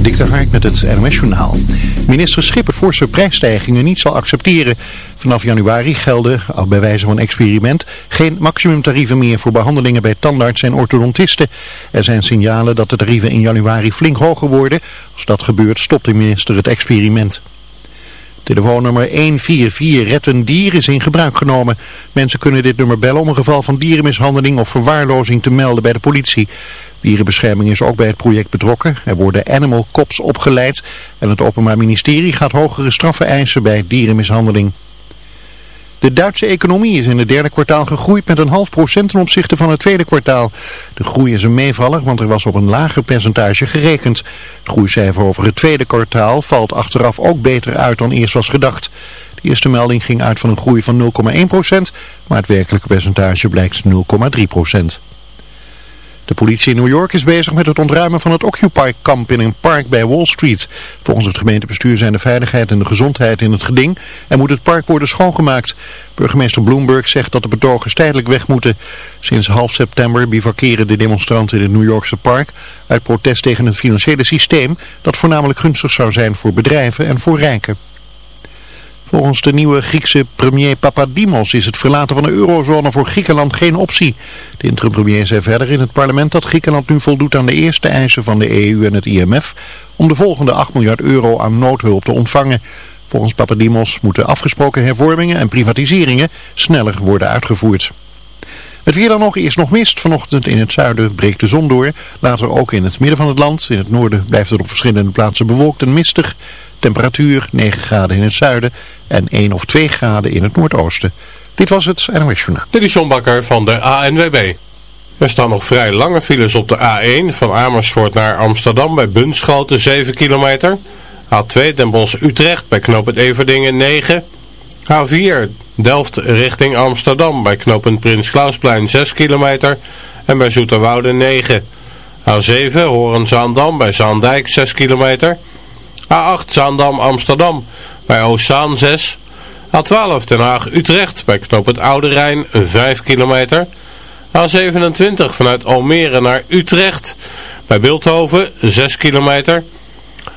Dikte Hark met het NOS Journaal. Minister Schipper forse prijsstijgingen niet zal accepteren. Vanaf januari gelden, al bij wijze van experiment, geen maximumtarieven meer voor behandelingen bij tandarts en orthodontisten. Er zijn signalen dat de tarieven in januari flink hoger worden. Als dat gebeurt stopt de minister het experiment. Telefoonnummer 144 Red een Dier is in gebruik genomen. Mensen kunnen dit nummer bellen om een geval van dierenmishandeling of verwaarlozing te melden bij de politie. Dierenbescherming is ook bij het project betrokken. Er worden animal cops opgeleid en het Openbaar Ministerie gaat hogere straffen eisen bij dierenmishandeling. De Duitse economie is in het derde kwartaal gegroeid met een half procent ten opzichte van het tweede kwartaal. De groei is een meevaller, want er was op een lager percentage gerekend. Het groeicijfer over het tweede kwartaal valt achteraf ook beter uit dan eerst was gedacht. De eerste melding ging uit van een groei van 0,1 procent, maar het werkelijke percentage blijkt 0,3 procent. De politie in New York is bezig met het ontruimen van het Occupy-kamp in een park bij Wall Street. Volgens het gemeentebestuur zijn de veiligheid en de gezondheid in het geding en moet het park worden schoongemaakt. Burgemeester Bloomberg zegt dat de betogers tijdelijk weg moeten. Sinds half september bivakeren de demonstranten in het New Yorkse park uit protest tegen een financiële systeem dat voornamelijk gunstig zou zijn voor bedrijven en voor rijken. Volgens de nieuwe Griekse premier Papadimos is het verlaten van de eurozone voor Griekenland geen optie. De interim-premier zei verder in het parlement dat Griekenland nu voldoet aan de eerste eisen van de EU en het IMF om de volgende 8 miljard euro aan noodhulp te ontvangen. Volgens Papadimos moeten afgesproken hervormingen en privatiseringen sneller worden uitgevoerd. Het weer dan nog, eerst nog mist. Vanochtend in het zuiden breekt de zon door. Later ook in het midden van het land. In het noorden blijft het op verschillende plaatsen bewolkt en mistig. Temperatuur 9 graden in het zuiden en 1 of 2 graden in het noordoosten. Dit was het NOS Journaal. Dit is John Bakker van de ANWB. Er staan nog vrij lange files op de A1 van Amersfoort naar Amsterdam bij Bunschoten 7 kilometer. A2 Den Bosch-Utrecht bij knooppunt Everdingen 9. A4 Delft richting Amsterdam bij knooppunt Prins Klausplein 6 kilometer en bij Zoeterwoude 9. A7 Horen-Zaandam bij Zaandijk 6 kilometer. A8 Zaandam Amsterdam bij Oostzaan 6. A12 Den Haag Utrecht bij knooppunt Oude Rijn 5 kilometer. A27 vanuit Almere naar Utrecht bij Beeldhoven 6 kilometer.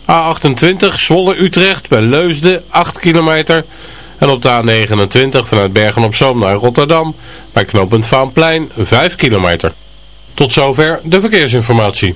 A28 Zwolle Utrecht bij Leusden 8 kilometer. En op de A29 vanuit Bergen op Zoom naar Rotterdam bij knooppunt Vaanplein 5 kilometer. Tot zover de verkeersinformatie.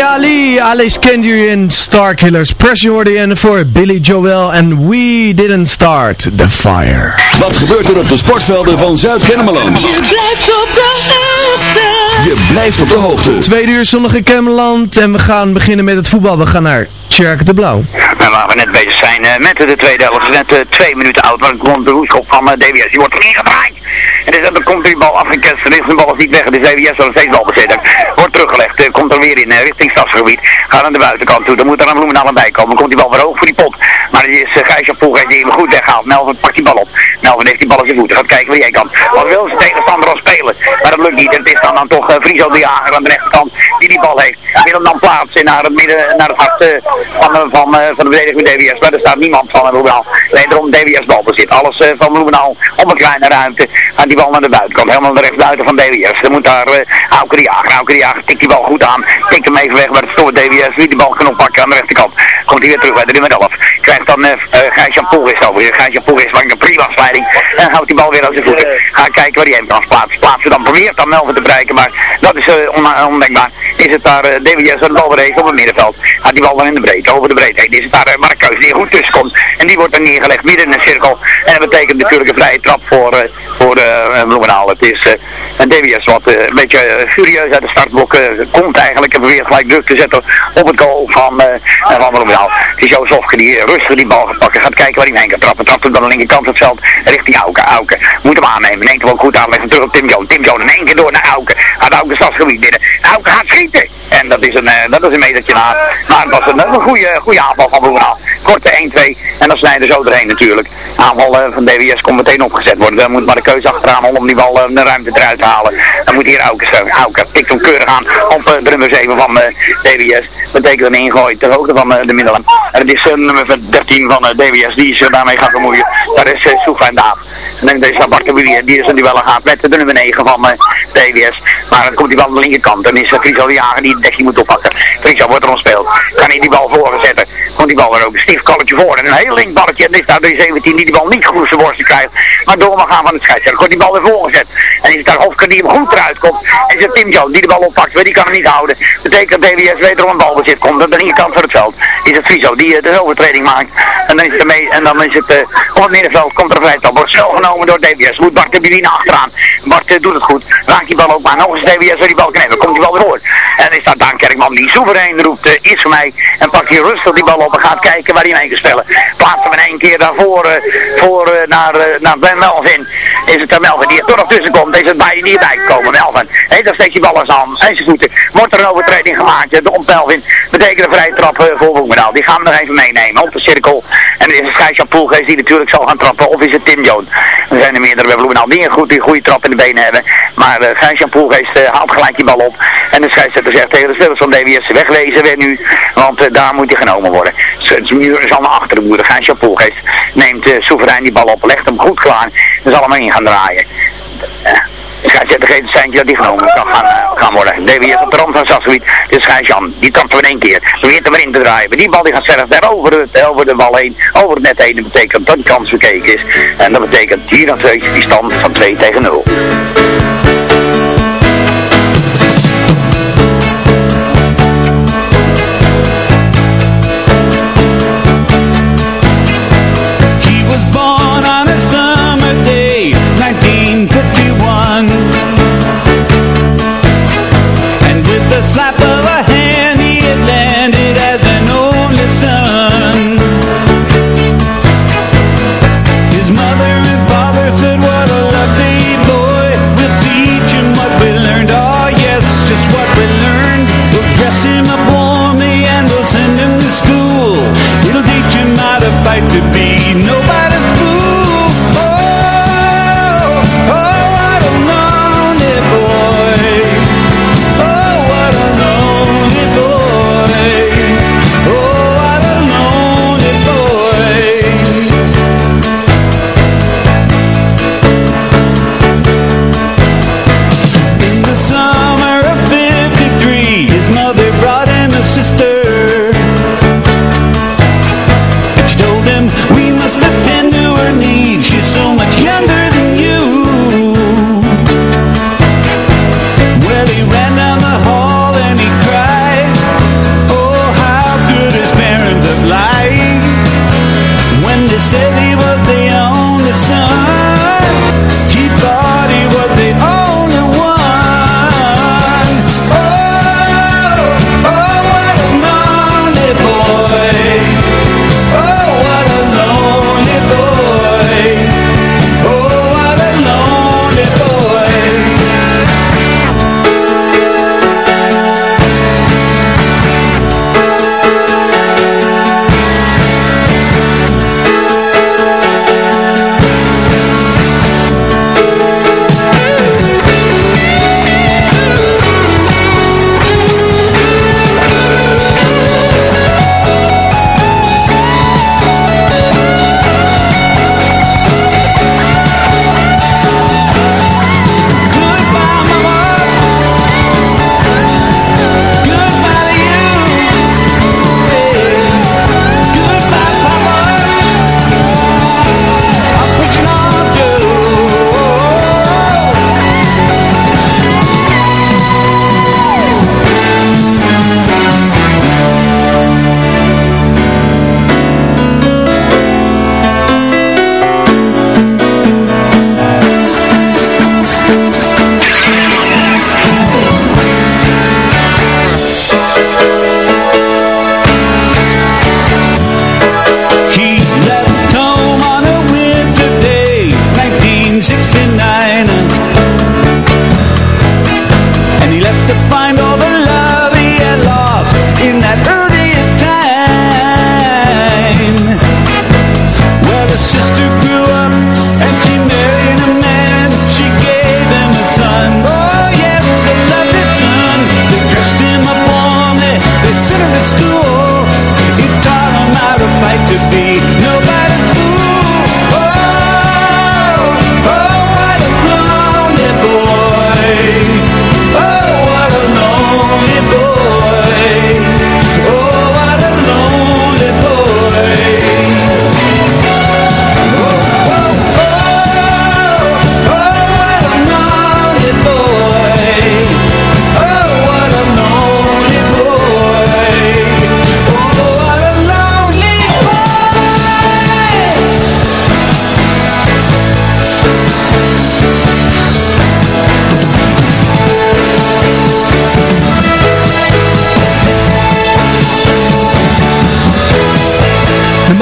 Alice Kenji in Starkillers. Pressure hoorde je voor Billy Joel en We Didn't Start the Fire. Wat gebeurt er op de sportvelden van Zuid-Kennemerland? Je blijft op de hoogte. Je blijft op de hoogte. Tweede uur zonnige Kennemerland en we gaan beginnen met het voetbal. We gaan naar Tjerk de Blauw. Nou, waar we net bezig zijn uh, met de tweede helft. Net uh, twee minuten oud, maar de hoekschop van uh, DWS. Die wordt erin gedraaid. En dus, dan komt die bal. Er is de bal is niet weg. De DWS zal steeds bal. Wordt teruggelegd. komt er weer in richting stadsgebied. Gaat aan de buitenkant toe. Dan moet er een Bloemendaal bij komen. Komt die bal weer hoog voor die pot. Maar die is uh, Gijsje Poel die hem goed weghaalt. Melvin pakt die bal op. Melvin heeft die bal in zijn voeten. Gaat kijken waar jij kan. Wat wil zijn tegenstander al spelen. Maar dat lukt niet. En het is dan, dan toch uh, Friso de Jager aan de rechterkant die die bal heeft. Wil hem dan plaatsen naar het midden, naar het hart uh, van, van, van de verdediging DWS. Maar er staat niemand van Bloemendaal. Alleen DWS bal bezit. Alles van Bloemendaal om een kleine ruimte. Die bal naar de buitenkant. Helemaal naar de rechtsbuiten van DWS. Dan moet daar uh, Auker de Jager. Auker de Jager tikt die bal goed aan. Tikt hem even weg bij het stoor DWS. Wie die bal kan oppakken aan de rechterkant. Komt hij weer terug bij de nummer 11. Krijgt dan uh, Gijs-Jan Poelris over. Gijs-Jan Poelris maakt een prima afsleiding. En houdt die bal weer aan zijn voeten. Ga kijken waar hij hem kan plaatsen. Plaatsen dan probeert dan Melvin te bereiken. Maar dat is on ondenkbaar. Is het daar DWS de bal op het middenveld. Gaat die bal dan in de breedte. Over de breedte. Is het daar uh, Markeus die goed tussen komt. En die wordt dan neergelegd midden in de cirkel. En dat betekent natuurlijk een vrije trap voor, voor uh, Bloemendaal. Het is een DWS wat een beetje furieus uit de startblok komt eigenlijk. En probeert gelijk druk te zetten op het goal van, van Bloemendaal. Het is Joost Hofke die rustig die bal gaat pakken. Gaat kijken waar hij heen kan trappen. Trapt hem aan de linkerkant het veld richting Auken. Auken moet hem aannemen. Neemt hem ook goed aan. Hem terug op Tim Joon. Tim Joon in één keer door naar Auken. Gaat Auken stadsgebied binnen. Auken gaat schieten. En dat is een, uh, dat is een metertje na. Maar het was een, een goede, goede aanval van Bloemendaal. Korte 1-2. En dan snijden zo erheen natuurlijk. Aanval uh, van DWS komt meteen opgezet worden. Dan moet maar de keuze achteraan om die bal uh, de ruimte eruit te halen. Dan moet hier staan. Auken tikt hem keurig aan op de nummer 7 van DWS. Betekent een ingooi ter hoogte van de middelen. En het is nummer 13 van DWS die zich daarmee gaat bemoeien. Dat is uh, Soefijn Daaf. En dan is dat Bart de die is een duel gaat met de nummer 9 van DWS. Maar dan komt die bal aan de linkerkant. Dan is uh, Friso de Jager die dekking moet oppakken. Friso wordt er ontspeeld. Kan hij die bal voorzetten. Komt die bal weer ook een kalletje voor. En een heel link balletje. En is daar de 17 die die bal niet goed zijn krijgt. Maar door mag gaan van het scheidsrechter. Komt die bal weer voorgezet. En is daar Hofker die hem goed eruit komt. En is het Tim Jones die de bal oppakt. Maar die kan hem niet houden. Betekent dat DWS wederom een bal bezit komt. Aan de linkerkant van het veld is het Friso die uh, de overtreding maakt. En dan is het, mee, en dan is het uh, op het middenveld komt er een vrijtrap. Wordt snel genomen door DWS. Moet Bart de Bivine achteraan. Bart uh, doet het goed. Raakt die bal ook maar. Nog eens DWS waar die bal hebben. Komt die bal weer voor. En is dat Daan Kerkman die soeverein roept. is voor mij. En pakt hier rustig die bal op en gaat kijken waar hij mee kan spelen. Plaatst hem één keer daarvoor voor, naar, naar Ben Melvin. Is het er Melvin die er toch nog tussen komt. Is het bij die erbij gekomen. Melvin. He, dan steekt hij bal aan en zijn voeten. Wordt er een overtreding gemaakt. De om Melvin. Betekent een vrije trap voor Bloemendaal. Die gaan we nog even meenemen op de cirkel. En dan is het Gijs-Jan die natuurlijk zal gaan trappen. Of is het Tim Joon? Er zijn er meerdere bij Bloemendaal die een goed, goede trap in de benen hebben. Maar uh, Gijs-Jan haalt gelijk die bal op. En de scheidsrechter zegt tegen de spelers van DWS wegwezen weer nu. Want uh, daar moet hij genomen worden. Is al naar achteren moeten. Gijs-Jan Poelgeest neemt uh, soeverein die bal op. Legt hem goed klaar. Dan zal hem in gaan draaien. De scheidsrechter geeft het seintje dat die genomen kan gaan, gaan worden. DWS op de rand van Sassgebied. Dus Gijs-Jan, die kan in één keer. Probeert hem erin te draaien. Die bal die gaat zelf daar over, het, over de bal heen. Over het net heen. Dat betekent dat die kans verkeken is. En dat betekent hier dan steeds die stand van 2 tegen 0.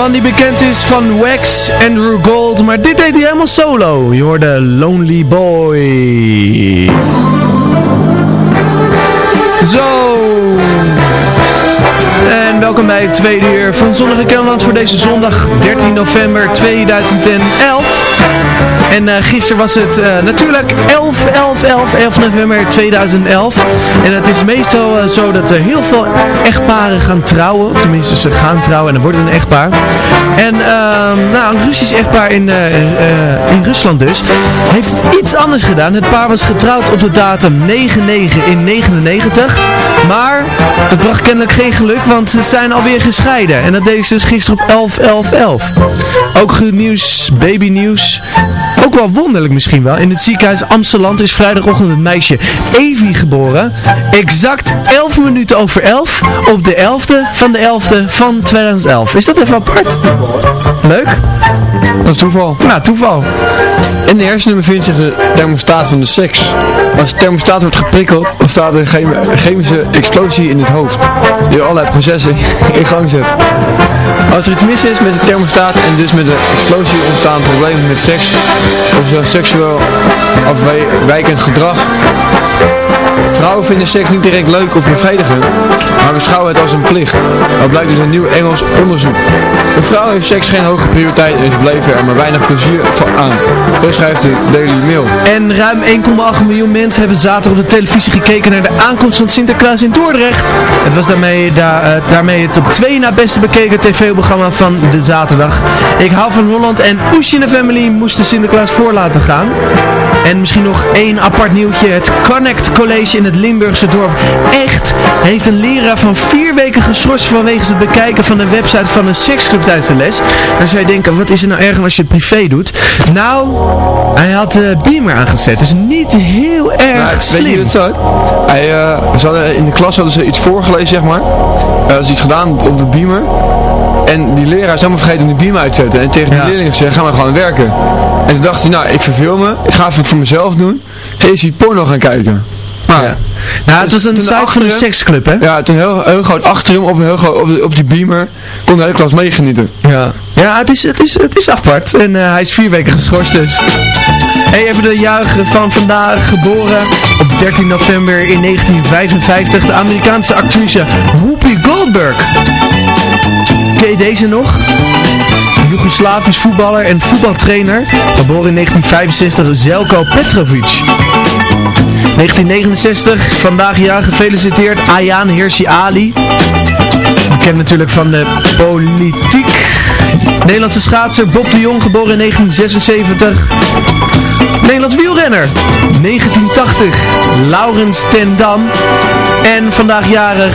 Die bekend is van Wax, Andrew Gold, maar dit deed hij helemaal solo. Je hoorde Lonely Boy. Zo. En welkom bij het tweede uur van Zonnige Kelderland voor deze zondag 13 november 2011. En eh, gisteren was het eh, natuurlijk 11, 11, 11, 11 november 2011. En het is meestal eh, zo dat er heel veel echtparen gaan trouwen. Of tenminste, ze gaan trouwen en dan wordt het een echtpaar. En ehm, nou, een Russisch echtpaar in, in Rusland dus, heeft iets anders gedaan. Het paar was getrouwd op de datum 9-9 in 99. Maar het bracht kennelijk geen geluk, want ze zijn alweer gescheiden. En dat deden ze dus gisteren op 11, 11, 11. Ook goed nieuws, babynieuws. Ook wel wonderlijk misschien wel. In het ziekenhuis Amsterdam is vrijdagochtend het meisje Evie geboren. Exact 11 minuten over 11 op de 11e van de 11e van 2011. Is dat even apart? Leuk? Dat is toeval. Nou, toeval. In de hersenen bevindt zich de thermostaat van de seks. Als de thermostaat wordt geprikkeld, ontstaat er een chemi- chemische explosie in het hoofd. Die allerlei processen in gang zet. Als er iets mis is met de thermostaat en dus met de explosie ontstaan problemen met seks of seksueel afwijkend gedrag, Vinden seks niet direct leuk of bevredigend, maar beschouwen het als een plicht. Dat blijkt dus een nieuw Engels onderzoek. Een vrouw heeft seks geen hoge prioriteit en ze beleven er maar weinig plezier van aan. Zo schrijft de Daily Mail. En ruim 1,8 miljoen mensen hebben zaterdag op de televisie gekeken naar de aankomst van Sinterklaas in Dordrecht. Het was daarmee, da- eh, daarmee het op twee na beste bekeken tv-programma van de zaterdag. Ik hou van Holland en Oesje de Family moesten Sinterklaas voor laten gaan. En misschien nog één apart nieuwtje. Het Connect College in het Limburgse dorp Echt heeft een leraar van vier weken geschorst vanwege het bekijken van een website van een seksclub tijdens de les. Zou je denken, wat is er nou erger als je het privé doet? Nou, hij had de beamer aangezet. Dus niet heel erg Nou, weet je slim. hoe het zat? Hij, eh, ze hadden, in de klas hadden ze iets voorgelezen, zeg maar. Uh, hadden ze iets gedaan op de beamer. En die leraar is helemaal vergeten om die beamer uit te zetten. En tegen die Ja. leerlingen gezegd, ga maar gewoon werken. En toen dacht hij, nou, ik verveel me. Ik ga even het voor mezelf doen. Ga eens die porno gaan kijken. Maar, Ja. Nou, het Dus was een site van een seksclub, hè? Ja, toen heel, heel groot achter hem op, een heel groot, op, op die beamer kon de hele klas meegenieten. Ja, ja het, is, het, is, het is apart. En eh, hij is vier weken geschorst dus. Hey, even de juichen van vandaag. Geboren op 13 november in 1955. De Amerikaanse actrice Whoopi Goldberg. Ken je deze nog? Joegoslavisch voetballer en voetbaltrainer. Geboren in 1965 Zelko Petrovic. 1969, vandaag jaar gefeliciteerd Ayaan Hirsi Ali. Bekend natuurlijk van de politiek. Nederlandse schaatser Bob de Jong, geboren in 1976. Nederlands wielrenner, 1980. Laurens ten Dam. En vandaag jarig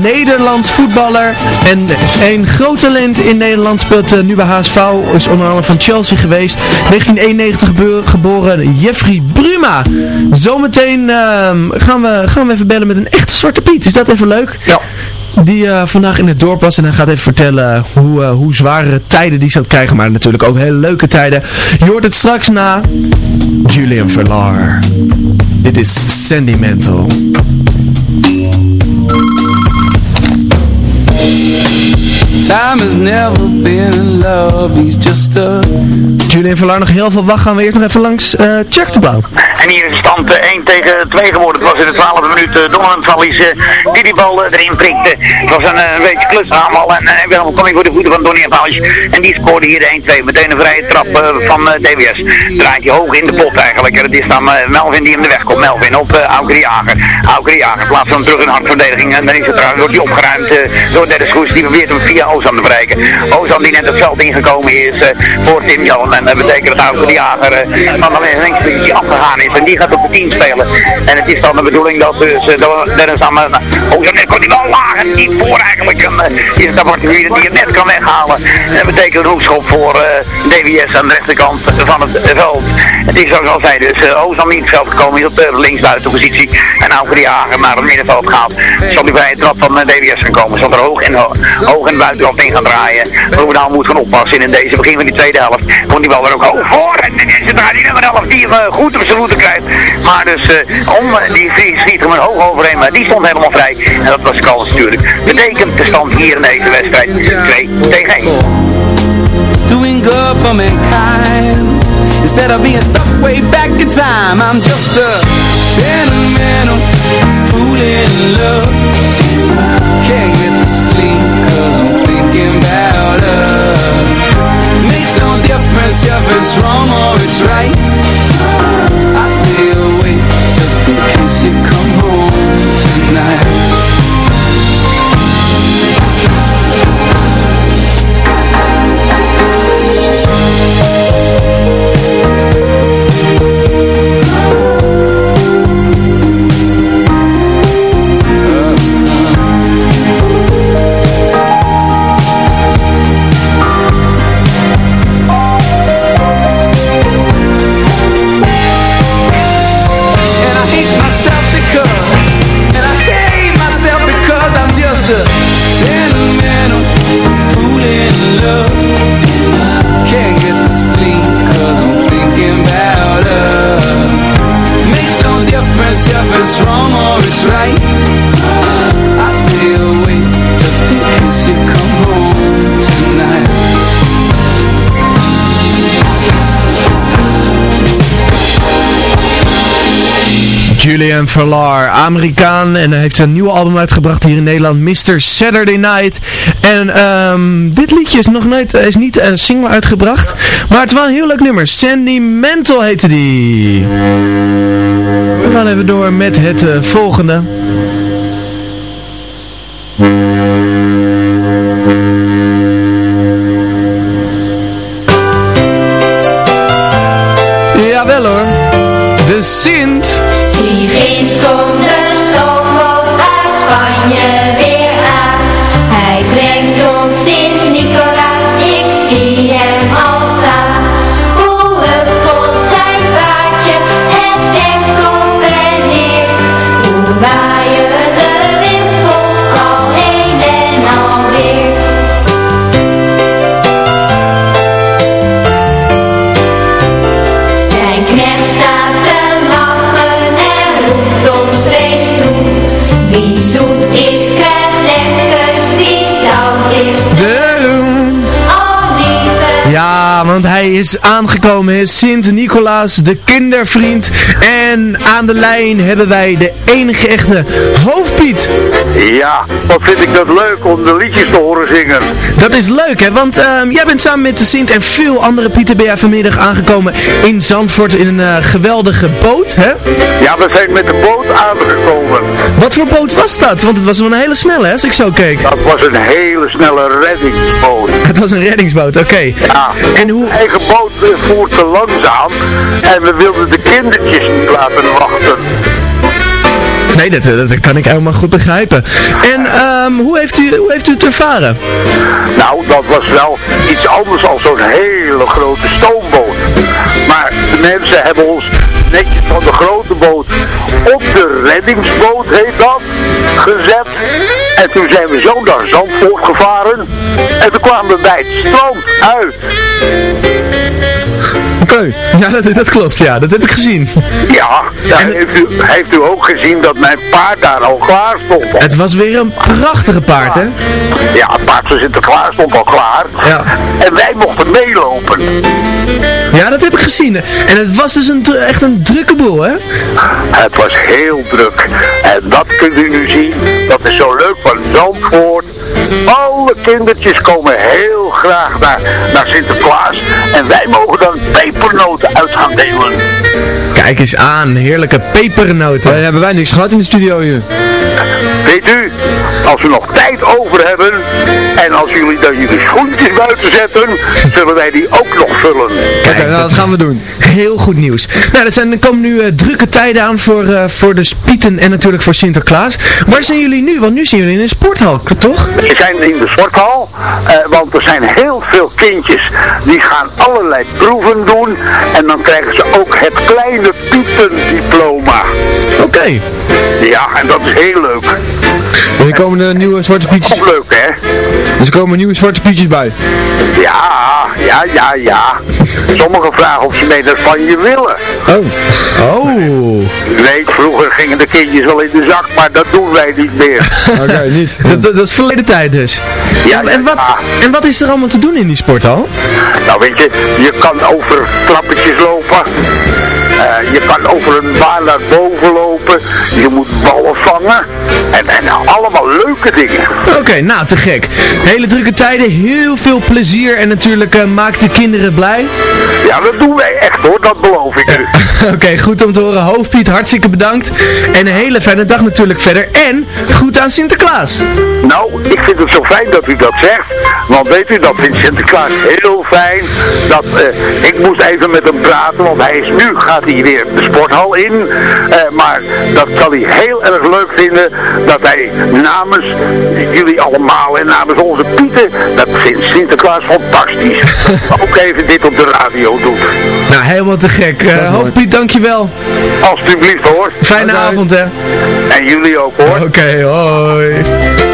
Nederlands voetballer. En een groot talent in Nederland speelt eh, nu bij HSV. Is onder andere van Chelsea geweest. 1991 gebo- geboren Jeffrey Bruma. Zometeen ehm, gaan, we, gaan we even bellen met een echte Zwarte Piet. Is dat even leuk? Ja. Die eh, vandaag in het dorp was en hij gaat even vertellen hoe, eh, hoe zware tijden die zal krijgen. Maar natuurlijk ook hele leuke tijden. Je hoort het straks na Julian Verlar. Dit is Sentimental. Time has never been in love, he's just a Julian Verlar nog heel veel wacht. Gaan we eerst nog even langs eh Chuck de Blauw. En hier is de stand eh, 1 tegen 2 geworden. Het was in de 12e minuut uh, Donovan Vallies eh, die die bal eh, erin prikte. Het was een, eh, een beetje klus allemaal en uh, wel kom ik voor de voeten van Donny Vallies. En die scoorde hier de 1-2. Meteen een vrije trap eh, van eh, DWS. Draait hij hoog in de pot eigenlijk. En het is dan eh, Melvin die hem de weg komt. Melvin op uh, Auke de Jager. Plaatst hem terug in de handverdediging. En dan is het trouwens, wordt hij opgeruimd eh, door Dennis Goes. Die probeert hem via Ozan te bereiken. Ozan die net het veld ingekomen is eh, voor Tim Jan. En dat betekent dat Auke de Jager eh, van de links afgegaan is. En die gaat op de 10 spelen. En het is dan de bedoeling dat dus Dennis. Uh, oh, net komt hij wel laag en voor eigenlijk. En uh, is dan wordt die het net kan weghalen. En dat betekent een hoekschop voor DWS aan de rechterkant van het veld. Het is zoals al zei, dus Ozan niet het veld gekomen is op de linksbuitenpositie. En Auke de Jager naar het middenveld gaat. Zal die vrije trap van DWS gaan komen. Zal er hoog en, ho hoog en buitenland in gaan draaien. Roemendaal moet gaan oppassen in deze begin van die tweede helft. Komt die bal er ook hoog voor. En dan is het daar die nummer 11 die hem uh, goed op zijn route krijgt. Maar dus uh, om, die schiet hem er hoog overheen. Maar die stond helemaal vrij. En dat was kans natuurlijk. Betekent de stand hier in deze wedstrijd 2 tegen 1. Doing good for mankind. Instead of being stuck way back in time, I'm just a sentimental fool in love. Julian Verlar, Amerikaan. En hij heeft een nieuwe album uitgebracht hier in Nederland, Mr. Saturday Night. En ehm, dit liedje is nog nooit, is niet een single uitgebracht. Maar het is wel een heel leuk nummer. Sentimental heette die. We gaan even door met het uh, volgende. Is aangekomen, hè. Sint-Nicolaas, de kindervriend. En aan de lijn hebben wij de enige echte Hoofdpiet. Ja, wat vind ik dat leuk om de liedjes te horen zingen. Dat is leuk, hè? Want ehm, jij bent samen met de Sint en veel andere Pieten ben jij vanmiddag aangekomen in Zandvoort in een eh, geweldige boot, hè? Ja, we zijn met de boot aangekomen. Wat voor boot was dat? Want het was wel een hele snelle, hè, als ik zo keek. Dat was een hele snelle reddingsboot. Het was een reddingsboot, oké. Ja, En hoe... eigen boot eh, voert te langzaam en we wilden de kindertjes niet laten wachten. Nee, dat, eh, dat kan ik helemaal goed begrijpen. En ehm, hoe, heeft u, hoe heeft u het ervaren? Nou, dat was wel iets anders dan zo'n hele grote stoomboot. Maar de mensen hebben ons netjes van de grote boot op de reddingsboot, heet dat, gezet. En toen zijn we zo naar Zandvoort gevaren. En toen kwamen we bij het strand uit. Ja, dat, dat klopt, ja. Dat heb ik gezien. Ja, ja, heeft, u, heeft u ook gezien dat mijn paard daar al klaar stond? Het was weer een prachtige paard, hè? Ja, het paard van Sinterklaas stond al klaar. Ja. En wij mochten meelopen. Ja, dat heb ik gezien. En het was dus een, echt een drukke boel, hè? Het was heel druk. En dat kunt u nu zien. Dat is zo leuk van Zandvoort. Alle kindertjes komen heel graag naar, naar Sinterklaas. En wij mogen dan pepernoten uit gaan delen. Kijk eens aan, heerlijke pepernoten. Wij hebben wij niks gehad in de studio hier. Weet u, als we nog tijd over hebben. En als jullie dan jullie schoentjes buiten zetten. Zullen wij die ook nog vullen. Kijk, nou dat gaan we doen. Heel goed nieuws. Nou, er, zijn, er komen nu eh, drukke tijden aan voor, eh, voor de Spieten en natuurlijk voor Sinterklaas. Waar zijn jullie nu? Want nu zijn jullie in een sporthal, toch? We zijn in de sporthal, eh, want er zijn heel veel kindjes die gaan allerlei proeven doen. En dan krijgen ze ook het kleine pietendiploma. Oké. Ja, en dat is heel leuk. En er komen er nieuwe zwarte pietjes. Ook leuk, hè? Dus er komen nieuwe zwarte pietjes bij. Ja, ja, ja, ja. Sommigen vragen of ze mee naar Spanje willen. Oh. Oh. Weet, vroeger gingen de kindjes wel in de zak, maar dat doen wij niet meer. Oké, niet. Dat, dat, dat is verleden tijd dus. Ja, en, en, wat, ja. en wat is er allemaal te doen in die sporthal? Nou weet je, je kan over trappetjes lopen. Eh, je kan over een baan naar boven lopen. Je moet ballen vangen. En, en allemaal leuke dingen. Oké, nou te gek. Hele drukke tijden, heel veel plezier en natuurlijk eh, maak de kinderen blij. Ja, dat doen wij echt hoor, dat beloof ik u. Oké, goed om te horen. Hoofdpiet, hartstikke bedankt. En een hele fijne dag natuurlijk verder. En goed aan Sinterklaas. Nou, ik vind het zo fijn dat u dat zegt. Want weet u, dat vindt Sinterklaas heel fijn. Dat, eh, ik moest even met hem praten, want hij is nu, gaat hij weer de sporthal in. Eh, maar dat zal hij heel erg leuk vinden. Dat hij namens jullie allemaal en namens onze Pieten, dat vindt Sinterklaas fantastisch. Ook even dit op de radio doet. Nou, helemaal te gek. Uh, Hoofdpiet, dankjewel. Alsjeblieft hoor. Fijne avond, hè. En jullie ook hoor. Oké, hoi.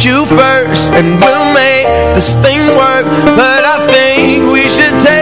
you first And we'll make this thing work. But I think we should take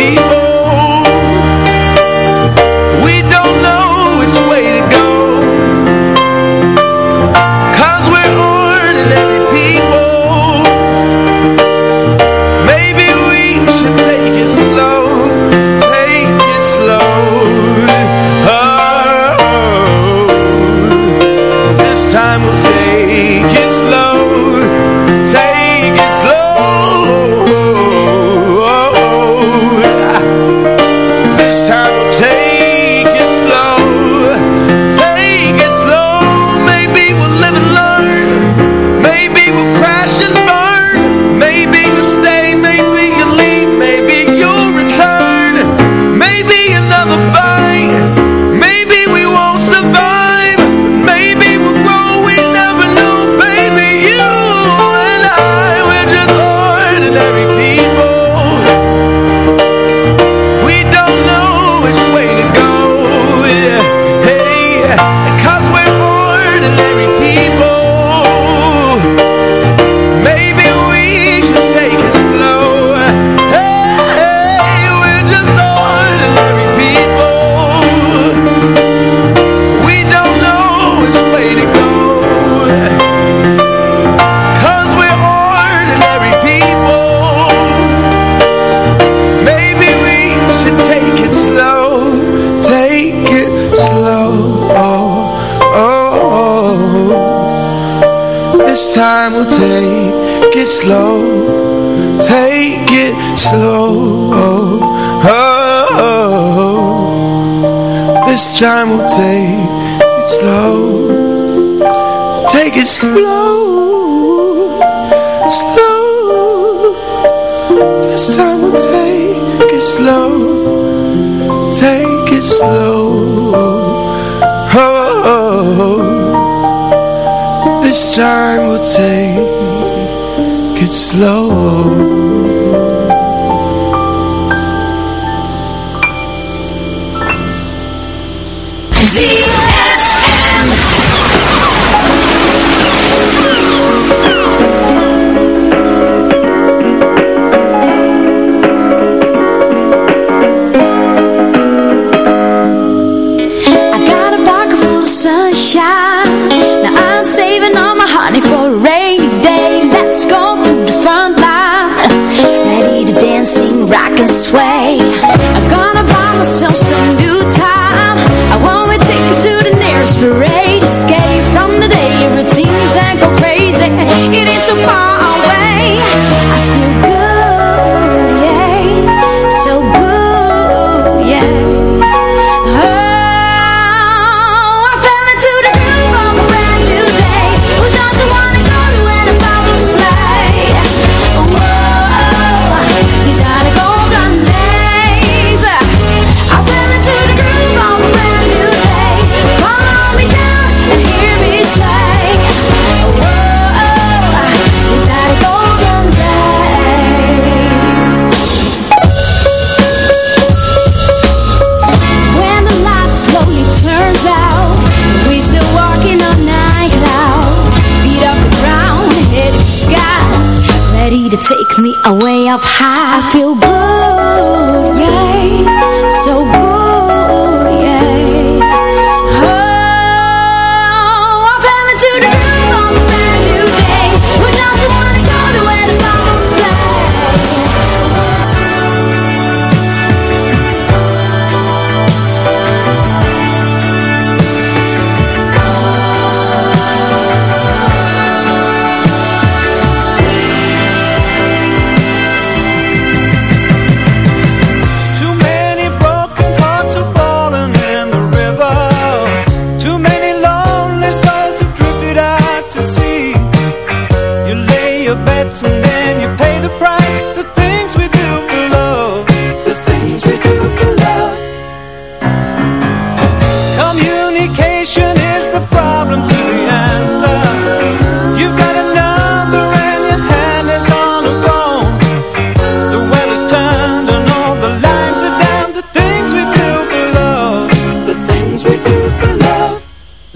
people time we'll take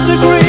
disagree.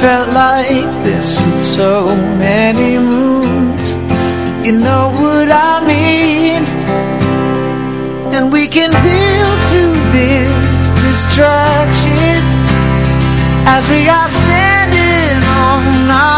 felt like this in so many moons You know what I mean? And we can build through this destruction As we are standing on our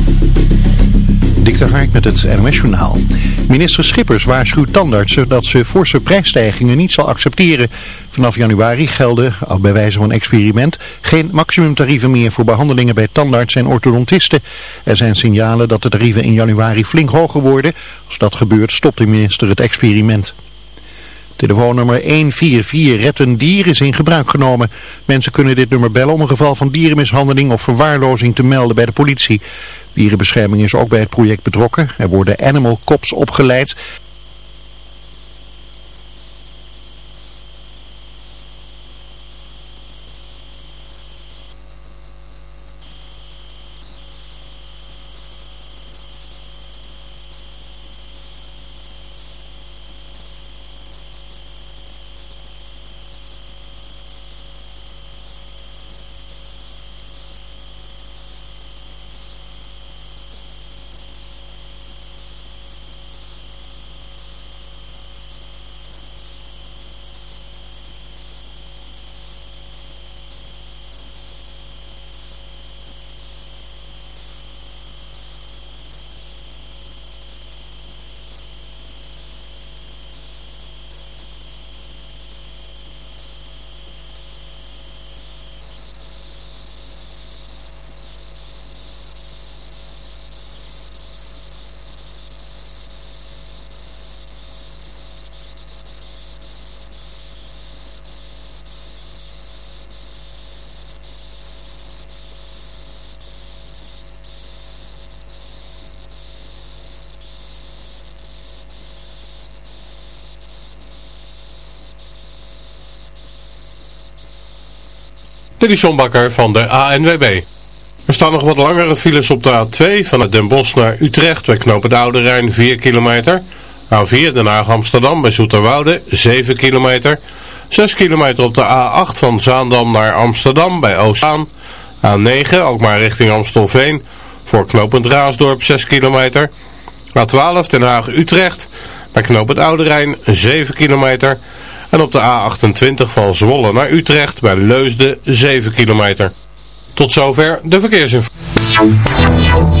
Dik met het NOS Journaal. Minister Schippers waarschuwt tandartsen dat ze forse prijsstijgingen niet zal accepteren. Vanaf januari gelden, al bij wijze van experiment, geen maximumtarieven meer voor behandelingen bij tandartsen en orthodontisten. Er zijn signalen dat de tarieven in januari flink hoger worden. Als dat gebeurt stopt de minister het experiment. Telefoonnummer 144 Red een Dier is in gebruik genomen. Mensen kunnen dit nummer bellen om een geval van dierenmishandeling of verwaarlozing te melden bij de politie. Dierenbescherming is ook bij het project betrokken. Er worden animal cops opgeleid. Dit is van de ANWB. Er staan nog wat langere files op de A2 van het Den Bosch naar Utrecht bij knopen de Oude Rijn 4 kilometer. A4 Den Haag Amsterdam bij Zoeterwoude 7 kilometer. 6 kilometer op de A8 van Zaandam naar Amsterdam bij Oostzaan. A9 ook maar richting Amstelveen voor knooppunt Raasdorp 6 kilometer. A12 Den Haag Utrecht bij knooppunt Oude Rijn 7 kilometer. En op de A28 van Zwolle naar Utrecht bij Leusden 7 kilometer. Tot zover de verkeersinformatie.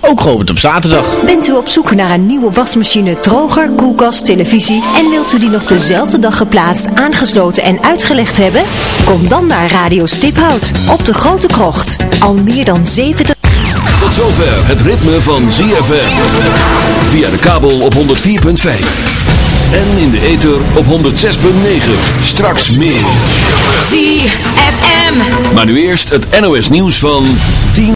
ook geopend op zaterdag. Bent u op zoek naar een nieuwe wasmachine, droger, koelkast, televisie en wilt u die nog dezelfde dag geplaatst, aangesloten en uitgelegd hebben? Kom dan naar Radio Stiphout op de Grote Krocht. Al meer dan 70... Tot zover het ritme van ZFM. Via de kabel op 104.5. En in de ether op 106.9. Straks meer. ZFM. Maar nu eerst het NOS nieuws van 10.